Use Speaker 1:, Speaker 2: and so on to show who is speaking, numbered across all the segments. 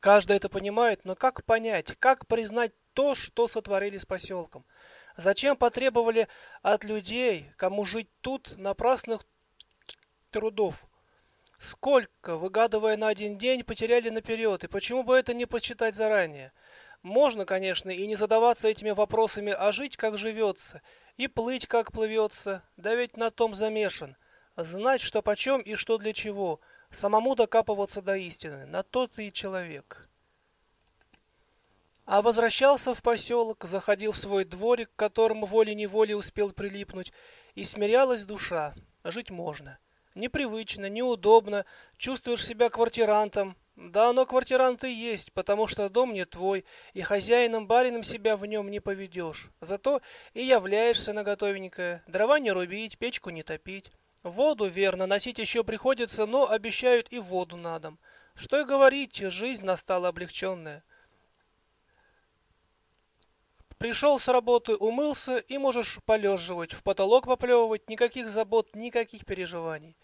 Speaker 1: Каждый это понимает, но как понять, как признать то, что сотворили с поселком? Зачем потребовали от людей, кому жить тут, напрасных трудов? Сколько, выгадывая на один день, потеряли наперед, и почему бы это не посчитать заранее? Можно, конечно, и не задаваться этими вопросами, а жить, как живется, и плыть, как плывется, да ведь на том замешан. Знать, что почем и что для чего, самому докапываться до истины, на то ты и человек. А возвращался в поселок, заходил в свой дворик, к которому волей-неволей успел прилипнуть, и смирялась душа. Жить можно. Непривычно, неудобно, чувствуешь себя квартирантом. Да оно квартирант и есть, потому что дом не твой, и хозяином-барином себя в нем не поведешь. Зато и являешься на готовенькое, дрова не рубить, печку не топить. Воду, верно, носить еще приходится, но обещают и воду на дом. Что и говорить, жизнь настала облегченная. Пришел с работы, умылся и можешь полеживать, в потолок поплевывать, никаких забот, никаких переживаний.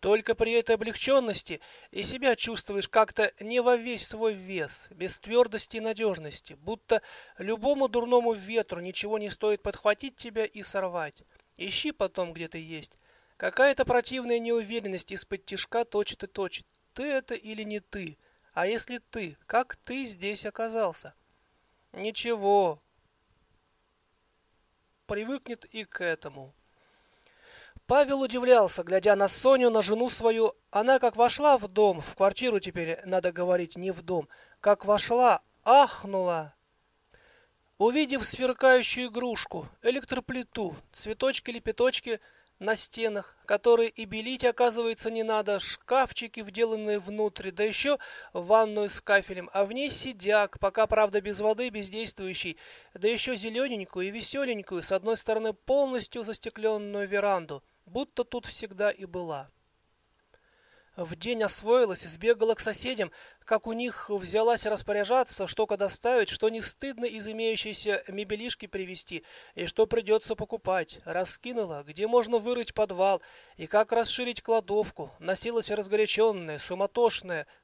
Speaker 1: Только при этой облегченности и себя чувствуешь как-то не во весь свой вес, без твердости и надежности, будто любому дурному ветру ничего не стоит подхватить тебя и сорвать. Ищи потом, где ты есть. Какая-то противная неуверенность из-под тишка точит и точит. Ты это или не ты? А если ты, как ты здесь оказался? Ничего, привыкнет и к этому. Павел удивлялся, глядя на Соню, на жену свою. Она как вошла в дом, в квартиру теперь надо говорить, не в дом, как вошла, ахнула, увидев сверкающую игрушку, электроплиту, цветочки-лепеточки — на стенах, которые и белить, оказывается, не надо, шкафчики, вделанные внутрь, да еще ванную с кафелем, а в ней сидяк, пока, правда, без воды, бездействующий, да еще зелененькую и веселенькую, с одной стороны полностью застекленную веранду, будто тут всегда и была. В день освоилась, сбегала к соседям, как у них взялась распоряжаться, что куда ставить, что не стыдно из имеющейся мебелишки привезти, и что придется покупать. Раскинула, где можно вырыть подвал, и как расширить кладовку. Носилась разгоряченная, суматошная,